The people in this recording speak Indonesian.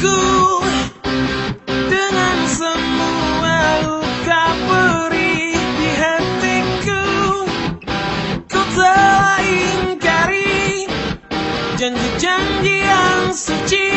Aku dengan semua luka perih di hatiku Kau telah ingkari janji-janji yang suci.